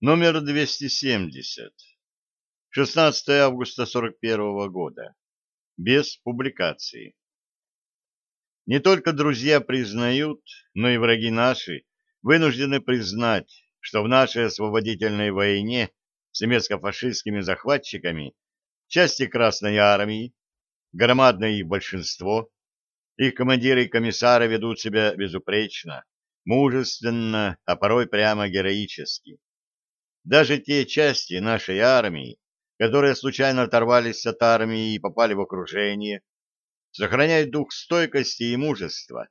Номер 270. 16 августа 41 года. Без публикации. Не только друзья признают, но и враги наши вынуждены признать, что в нашей освободительной войне с немецко-фашистскими захватчиками части Красной Армии, громадное их большинство, их командиры и комиссары ведут себя безупречно, мужественно, а порой прямо героически. Даже те части нашей армии, которые случайно оторвались от армии и попали в окружение, сохраняют дух стойкости и мужества,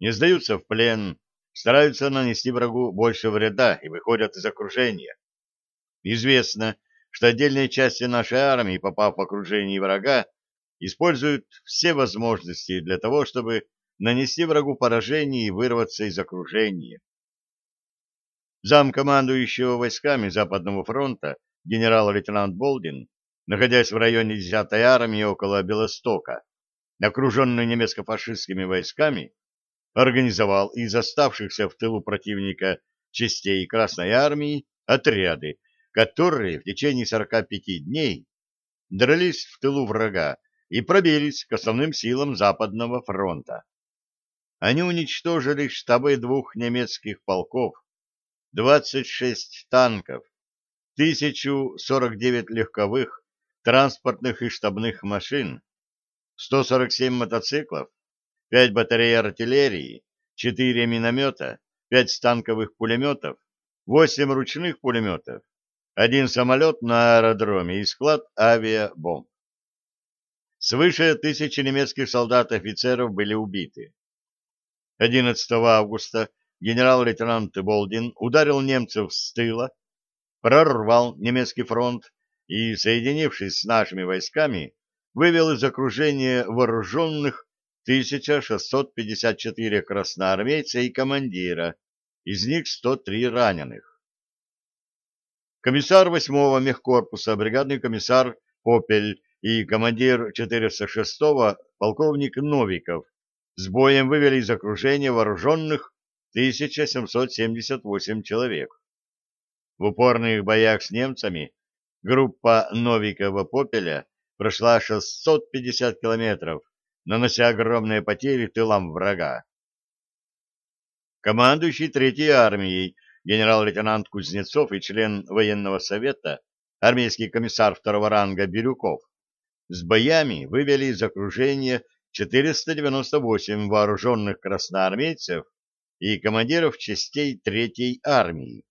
не сдаются в плен, стараются нанести врагу больше вреда и выходят из окружения. Известно, что отдельные части нашей армии, попав в окружение врага, используют все возможности для того, чтобы нанести врагу поражение и вырваться из окружения. Замкомандующего войсками Западного фронта генерал-лейтенант Болдин, находясь в районе 10-й армии около Белостока, окруженный немецко-фашистскими войсками, организовал из оставшихся в тылу противника частей Красной армии отряды, которые в течение 45 дней дрались в тылу врага и пробились к основным силам Западного фронта. Они уничтожили штабы двух немецких полков, 26 танков, 1049 легковых, транспортных и штабных машин, 147 мотоциклов, 5 батарей артиллерии, 4 миномета, 5 станковых пулеметов, 8 ручных пулеметов, один самолет на аэродроме и склад авиабомб. Свыше тысячи немецких солдат и офицеров были убиты. 11 августа генерал-лейтенант Болдин ударил немцев с тыла, прорвал немецкий фронт и, соединившись с нашими войсками, вывел из окружения вооруженных 1654 красноармейца и командира, из них 103 раненых. Комиссар 8-го мехкорпуса, бригадный комиссар Попель и командир 406-го полковник Новиков с боем вывели из окружения вооруженных 1778 человек. В упорных боях с немцами группа Новикова-Попеля прошла 650 километров, нанося огромные потери тылам врага. Командующий Третьей армией генерал-лейтенант Кузнецов и член военного совета, армейский комиссар второго ранга Бирюков, с боями вывели из окружения 498 вооруженных красноармейцев и командиров частей Третьей армии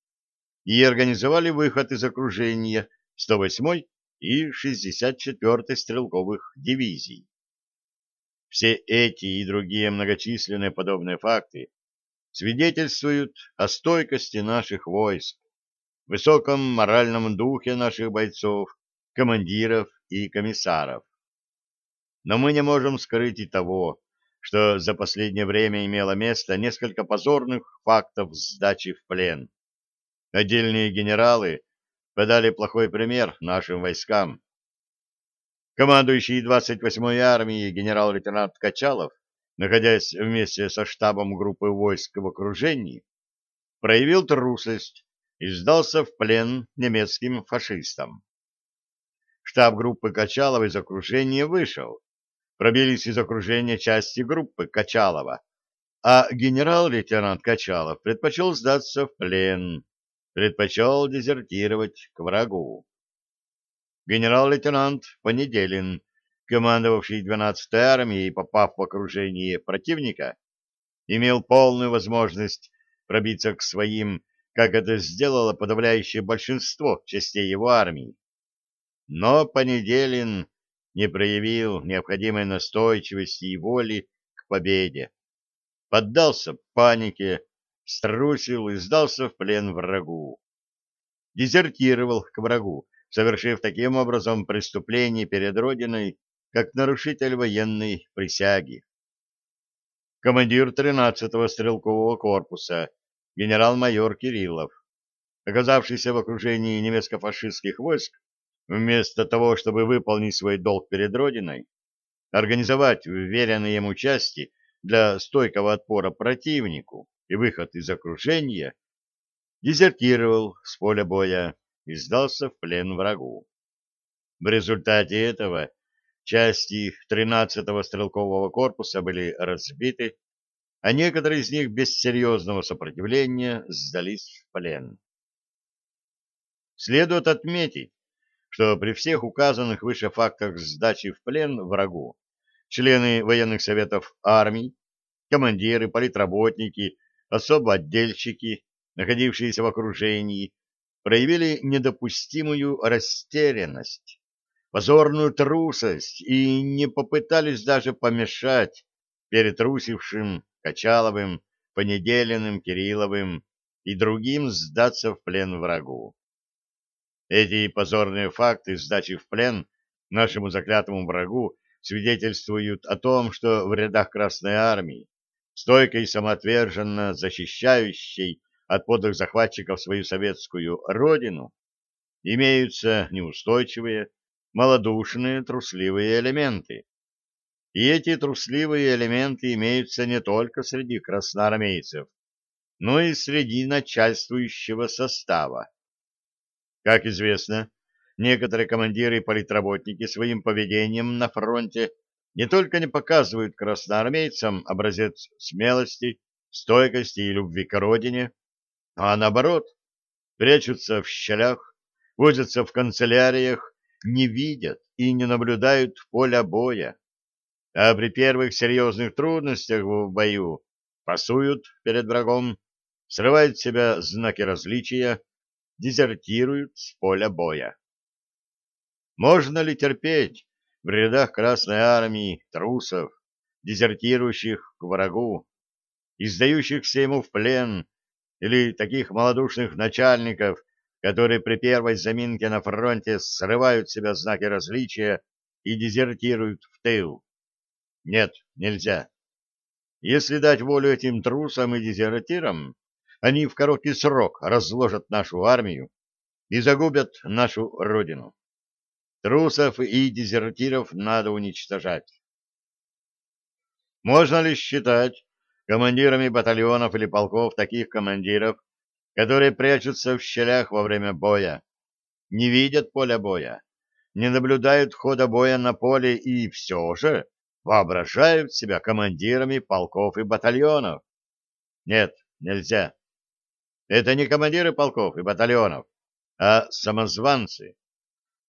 и организовали выход из окружения 108-й и 64-й стрелковых дивизий. Все эти и другие многочисленные подобные факты свидетельствуют о стойкости наших войск, высоком моральном духе наших бойцов, командиров и комиссаров. Но мы не можем скрыть и того, что за последнее время имело место несколько позорных фактов сдачи в плен. Отдельные генералы подали плохой пример нашим войскам. Командующий 28-й армией генерал-лейтенант Качалов, находясь вместе со штабом группы войск в окружении, проявил трусость и сдался в плен немецким фашистам. Штаб группы Качалова из окружения вышел. Пробились из окружения части группы Качалова, а генерал-лейтенант Качалов предпочел сдаться в плен, предпочел дезертировать к врагу. Генерал-лейтенант Понеделин, командовавший 12-й армией, попав в окружение противника, имел полную возможность пробиться к своим, как это сделало подавляющее большинство частей его армии. Но Понеделин не проявил необходимой настойчивости и воли к победе. Поддался панике, струсил и сдался в плен врагу. Дезертировал к врагу, совершив таким образом преступление перед Родиной, как нарушитель военной присяги. Командир 13-го стрелкового корпуса, генерал-майор Кириллов, оказавшийся в окружении немецко-фашистских войск, Вместо того, чтобы выполнить свой долг перед Родиной, организовать вверенные ему части для стойкого отпора противнику и выход из окружения, дезертировал с поля боя и сдался в плен врагу. В результате этого части 13-го стрелкового корпуса были разбиты, а некоторые из них без серьезного сопротивления сдались в плен. Следует отметить, что при всех указанных выше фактах сдачи в плен врагу члены военных советов армий, командиры, политработники, особо отдельщики, находившиеся в окружении, проявили недопустимую растерянность, позорную трусость и не попытались даже помешать перетрусившим Качаловым, Понеделиным, Кирилловым и другим сдаться в плен врагу. Эти позорные факты сдачи в плен нашему заклятому врагу свидетельствуют о том, что в рядах Красной Армии, стойко и самоотверженно защищающей от подлых захватчиков свою советскую родину, имеются неустойчивые, малодушные, трусливые элементы. И эти трусливые элементы имеются не только среди красноармейцев, но и среди начальствующего состава. Как известно, некоторые командиры и политработники своим поведением на фронте не только не показывают красноармейцам образец смелости, стойкости и любви к родине, а наоборот, прячутся в щелях, возятся в канцеляриях, не видят и не наблюдают поля боя, а при первых серьезных трудностях в бою пасуют перед врагом, срывают с себя знаки различия, дезертируют с поля боя. Можно ли терпеть в рядах Красной Армии трусов, дезертирующих к врагу, издающихся ему в плен, или таких малодушных начальников, которые при первой заминке на фронте срывают с себя знаки различия и дезертируют в тыл? Нет, нельзя. Если дать волю этим трусам и дезертирам, они в короткий срок разложат нашу армию и загубят нашу родину. Трусов и дезертиров надо уничтожать. Можно ли считать командирами батальонов или полков таких командиров, которые прячутся в щелях во время боя, не видят поля боя, не наблюдают хода боя на поле и все же воображают себя командирами полков и батальонов? Нет, нельзя. Это не командиры полков и батальонов, а самозванцы.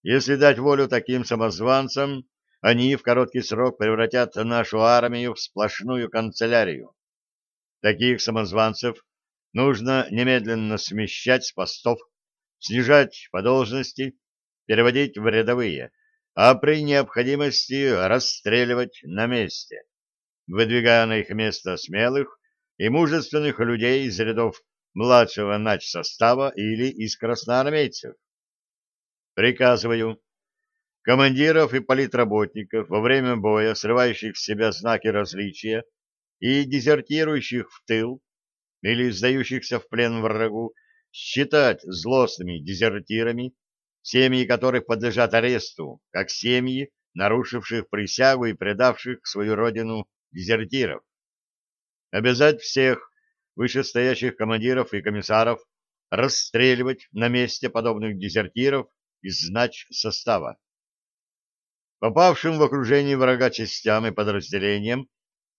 Если дать волю таким самозванцам, они в короткий срок превратят нашу армию в сплошную канцелярию. Таких самозванцев нужно немедленно смещать с постов, снижать по должности, переводить в рядовые, а при необходимости расстреливать на месте, выдвигая на их место смелых и мужественных людей из рядов младшего начсостава или из красноармейцев. Приказываю командиров и политработников во время боя, срывающих с себя знаки различия и дезертирующих в тыл или сдающихся в плен врагу, считать злостными дезертирами, семьи которых подлежат аресту, как семьи, нарушивших присягу и предавших свою родину дезертиров. Обязать всех вышестоящих командиров и комиссаров расстреливать на месте подобных дезертиров из знач состава. Попавшим в окружение врага частям и подразделениям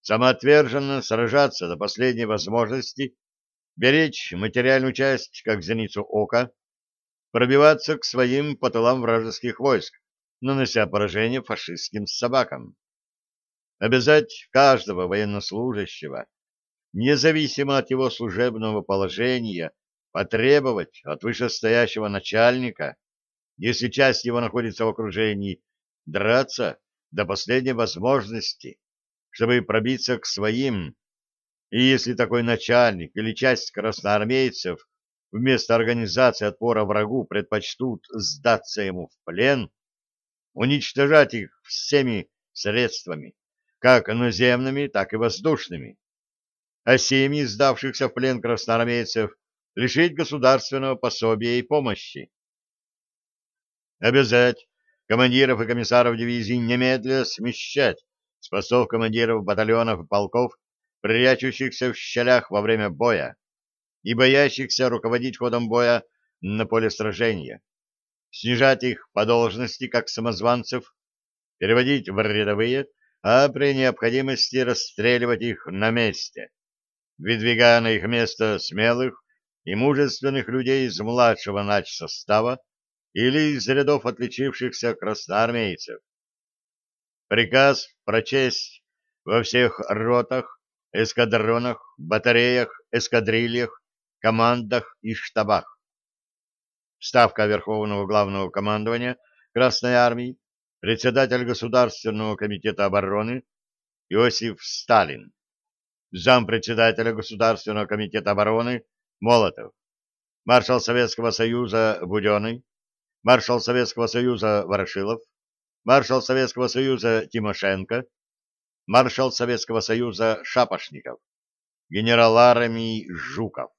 самоотверженно сражаться до последней возможности, беречь материальную часть как зеницу ока, пробиваться к своим по тылам вражеских войск, нанося поражение фашистским собакам. Обязать каждого военнослужащего независимо от его служебного положения, потребовать от вышестоящего начальника, если часть его находится в окружении, драться до последней возможности, чтобы пробиться к своим, и если такой начальник или часть красноармейцев вместо организации отпора врагу предпочтут сдаться ему в плен, уничтожать их всеми средствами, как наземными, так и воздушными а семьи сдавшихся в плен красноармейцев лишить государственного пособия и помощи. Обязать командиров и комиссаров дивизий немедля смещать с постов командиров батальонов и полков, прячущихся в щелях во время боя, и боящихся руководить ходом боя на поле сражения, снижать их по должности как самозванцев, переводить в рядовые, а при необходимости расстреливать их на месте, выдвигая на их место смелых и мужественных людей из младшего начсостава или из рядов отличившихся красноармейцев. Приказ прочесть во всех ротах, эскадронах, батареях, эскадрильях, командах и штабах. Ставка Верховного Главного Командования Красной Армии, председатель Государственного комитета обороны Иосиф Сталин, зампредседателя Государственного комитета обороны Молотов, маршал Советского Союза Буденный, маршал Советского Союза Ворошилов, маршал Советского Союза Тимошенко, маршал Советского Союза Шапошников, генерал армии Жуков.